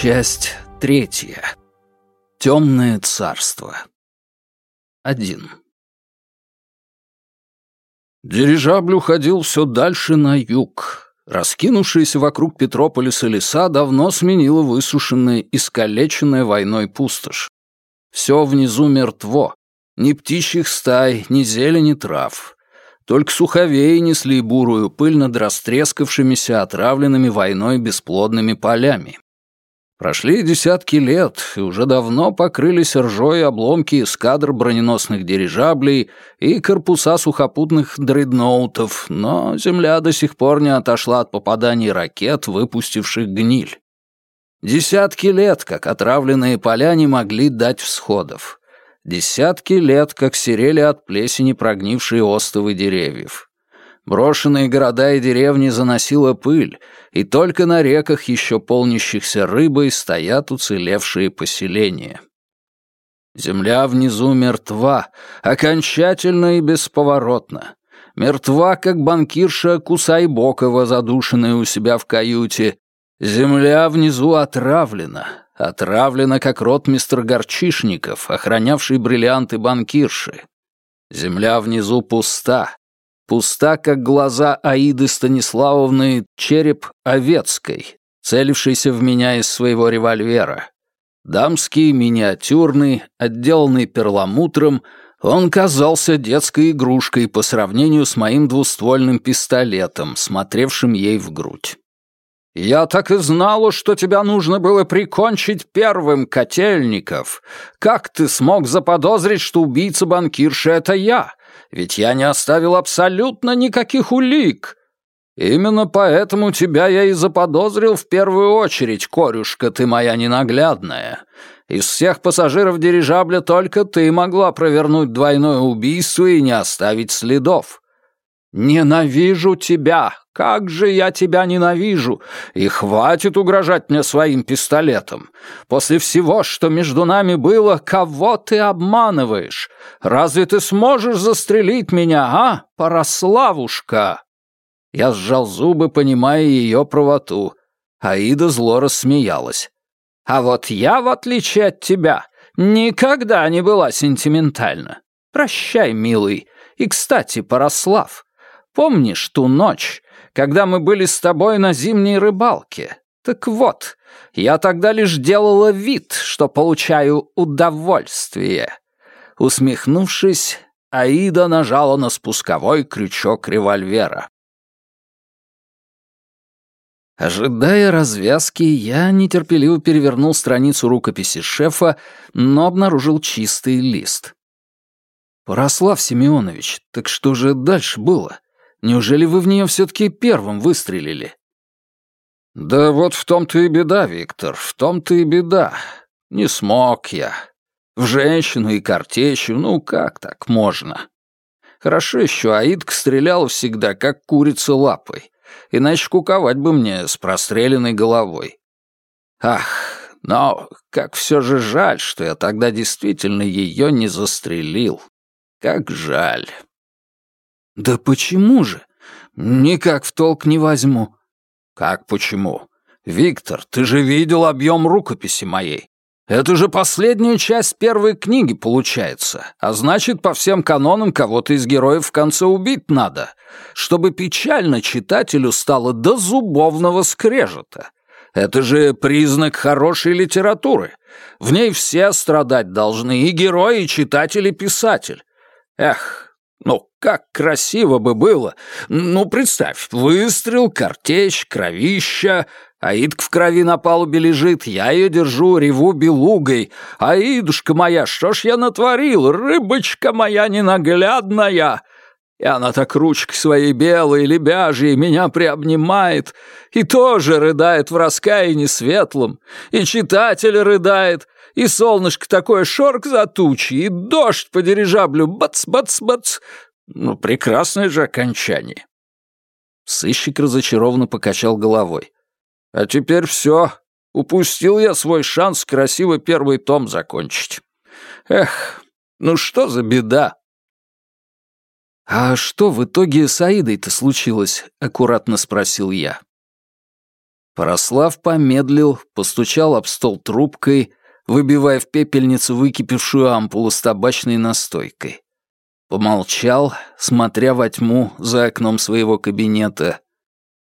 Часть третья. Темное царство. Один. Дирижабль уходил все дальше на юг. Раскинувшаяся вокруг Петрополиса леса давно сменила высушенная, искалеченная войной пустошь. Все внизу мертво. Ни птичьих стай, ни зелени трав. Только суховеи несли бурую пыль над растрескавшимися, отравленными войной бесплодными полями. Прошли десятки лет, и уже давно покрылись ржой обломки эскадр броненосных дирижаблей и корпуса сухопутных дредноутов, но земля до сих пор не отошла от попаданий ракет, выпустивших гниль. Десятки лет, как отравленные поля не могли дать всходов. Десятки лет, как серели от плесени прогнившие остовы деревьев. Брошенные города и деревни заносила пыль, и только на реках, еще полнящихся рыбой, стоят уцелевшие поселения. Земля внизу мертва, окончательно и бесповоротно. Мертва, как банкирша Кусайбокова, задушенная у себя в каюте. Земля внизу отравлена, отравлена, как ротмистр Горчишников, охранявший бриллианты банкирши. Земля внизу пуста. Пуста, как глаза Аиды Станиславовны, череп Овецкой, целившийся в меня из своего револьвера. Дамский, миниатюрный, отделанный перламутром, он казался детской игрушкой по сравнению с моим двуствольным пистолетом, смотревшим ей в грудь. «Я так и знала, что тебя нужно было прикончить первым, Котельников. Как ты смог заподозрить, что убийца банкирши — это я? Ведь я не оставил абсолютно никаких улик. Именно поэтому тебя я и заподозрил в первую очередь, корюшка ты моя ненаглядная. Из всех пассажиров дирижабля только ты могла провернуть двойное убийство и не оставить следов. Ненавижу тебя, как же я тебя ненавижу! И хватит угрожать мне своим пистолетом. После всего, что между нами было, кого ты обманываешь? Разве ты сможешь застрелить меня, а, Параславушка?» Я сжал зубы, понимая ее правоту. Аида зло рассмеялась. «А вот я, в отличие от тебя, никогда не была сентиментальна. Прощай, милый. И, кстати, Параслав, помнишь ту ночь, когда мы были с тобой на зимней рыбалке. Так вот, я тогда лишь делала вид, что получаю удовольствие». Усмехнувшись, Аида нажала на спусковой крючок револьвера. Ожидая развязки, я нетерпеливо перевернул страницу рукописи шефа, но обнаружил чистый лист. «Порослав Семенович, так что же дальше было? Неужели вы в нее все-таки первым выстрелили?» «Да вот в том-то и беда, Виктор, в том-то и беда. Не смог я. В женщину и картечью, ну как так можно? Хорошо еще Аидка стреляла всегда, как курица лапой, иначе куковать бы мне с простреленной головой. Ах, но как все же жаль, что я тогда действительно ее не застрелил. Как жаль». «Да почему же? Никак в толк не возьму». «Как почему? Виктор, ты же видел объем рукописи моей. Это же последняя часть первой книги получается, а значит, по всем канонам кого-то из героев в конце убить надо, чтобы печально читателю стало до зубовного скрежета. Это же признак хорошей литературы. В ней все страдать должны, и герой, и читатель, и писатель. Эх, ну, как красиво бы было! Ну, представь, выстрел, картечь, кровища, Аидка в крови на палубе лежит, я ее держу, реву белугой. Аидушка моя, что ж я натворил, рыбочка моя ненаглядная!» И она так ручкой своей белой, лебяжьей, меня приобнимает и тоже рыдает в раскаянии светлом, и читатель рыдает, и солнышко такое шорк за тучи, и дождь по дирижаблю бац-бац-бац. Ну, прекрасное же окончание. Сыщик разочарованно покачал головой. А теперь все. Упустил я свой шанс красиво первый том закончить. Эх, ну что за беда? «А что в итоге с Аидой-то случилось?» — аккуратно спросил я. Порослав помедлил, постучал об стол трубкой, выбивая в пепельницу выкипевшую ампулу с табачной настойкой. Помолчал, смотря во тьму за окном своего кабинета.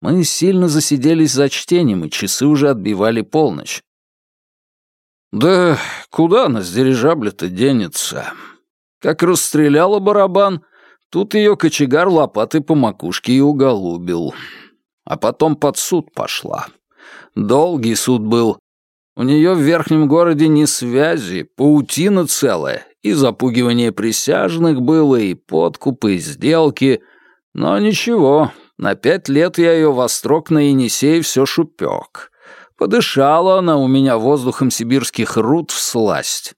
Мы сильно засиделись за чтением, и часы уже отбивали полночь. «Да куда она с дирижабля-то денется? Как расстреляла барабан, тут ее кочегар лопатой по макушке и уголубил. А потом под суд пошла. Долгий суд был. У нее в верхнем городе не связи, паутина целая, и запугивание присяжных было, и подкупы, и сделки. Но ничего, на пять лет я ее во строк на Енисей все шупек. Подышала она у меня воздухом сибирских руд в сласть.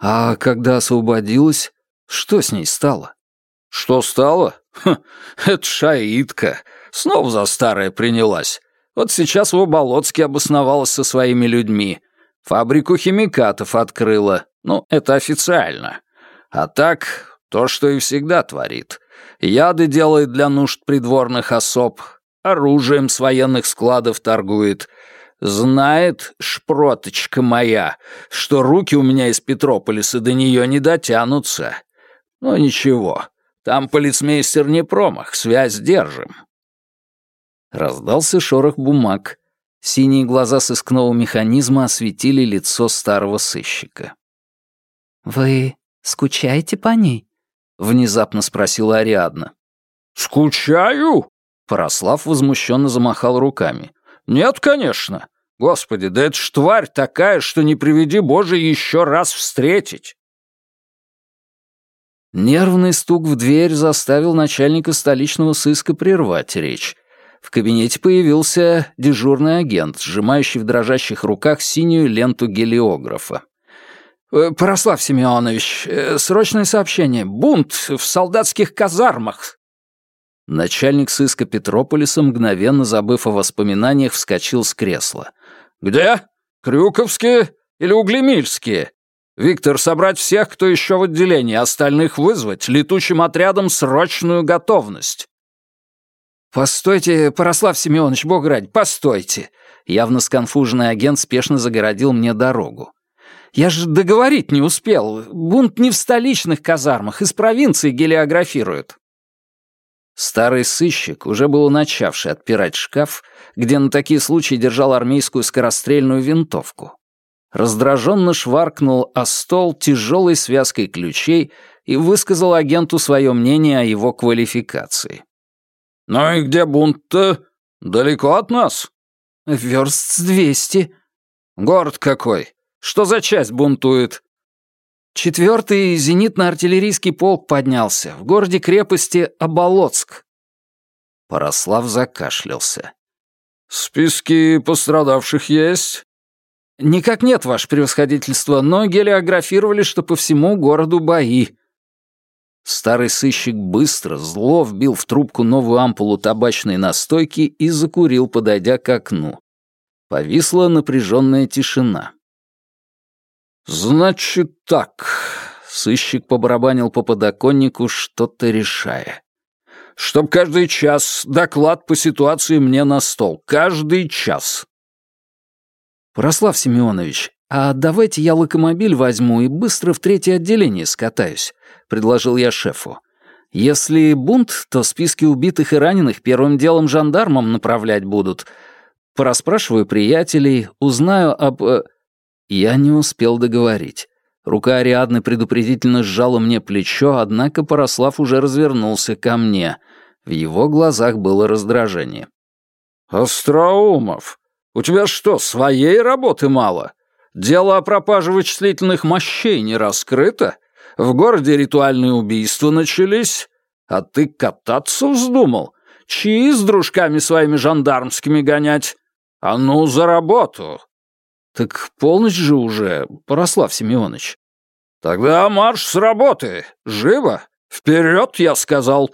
А когда освободилась, что с ней стало? Что стало? Ха, это шаитка. Снова за старое принялась. Вот сейчас в Оболоцке обосновалась со своими людьми. Фабрику химикатов открыла. Ну, это официально. А так, то, что и всегда творит. Яды делает для нужд придворных особ, оружием с военных складов торгует. Знает, шпроточка моя, что руки у меня из Петрополиса до нее не дотянутся. Но ничего, там полицмейстер не промах, связь держим. Раздался шорох бумаг. Синие глаза сыскного механизма осветили лицо старого сыщика. «Вы скучаете по ней?» — внезапно спросила Ариадна. «Скучаю?» — Порослав возмущенно замахал руками. «Нет, конечно. Господи, да это ж тварь такая, что не приведи Боже еще раз встретить!» Нервный стук в дверь заставил начальника столичного сыска прервать речь. В кабинете появился дежурный агент, сжимающий в дрожащих руках синюю ленту гелиографа. «Э, «Порослав Семенович, э, срочное сообщение. Бунт в солдатских казармах». Начальник сыска Петрополиса, мгновенно забыв о воспоминаниях, вскочил с кресла. «Где? Крюковские или Углемильские? Виктор, собрать всех, кто еще в отделении, остальных вызвать, летучим отрядом срочную готовность». «Постойте, Порослав Семенович, бог ради, постойте!» Явно сконфуженный агент спешно загородил мне дорогу. Я же договорить не успел. Бунт не в столичных казармах, из провинции гелиографируют». Старый сыщик, уже был начавший отпирать шкаф, где на такие случаи держал армейскую скорострельную винтовку. Раздраженно шваркнул о стол тяжелой связкой ключей и высказал агенту свое мнение о его квалификации. «Ну и где бунт-то? Далеко от нас?» «Верст с двести». «Город какой? Что за часть бунтует?» Четвертый зенитно-артиллерийский полк поднялся. В городе-крепости Оболоцк. Порослав закашлялся. «Списки пострадавших есть?» «Никак нет, ваше превосходительство, но гелиографировали, что по всему городу бои». Старый сыщик быстро, зло вбил в трубку новую ампулу табачной настойки и закурил, подойдя к окну. Повисла напряженная тишина. «Значит так», — сыщик побарабанил по подоконнику, что-то решая. «Чтоб каждый час доклад по ситуации мне на стол. Каждый час». «Прослав Семенович, а давайте я локомобиль возьму и быстро в третье отделение скатаюсь», — предложил я шефу. «Если бунт, то списки убитых и раненых первым делом жандармам направлять будут. Пораспрашиваю приятелей, узнаю об...» э, я не успел договорить. Рука Ариадны предупредительно сжала мне плечо, однако Порослав уже развернулся ко мне. В его глазах было раздражение. «Остроумов, у тебя что, своей работы мало? Дело о пропаже вычислительных мощей не раскрыто? В городе ритуальные убийства начались? А ты кататься вздумал? Чьи с дружками своими жандармскими гонять? А ну, за работу!» «Так полночь же уже, Порослав Семенович». «Тогда марш с работы! Живо! Вперед, я сказал!»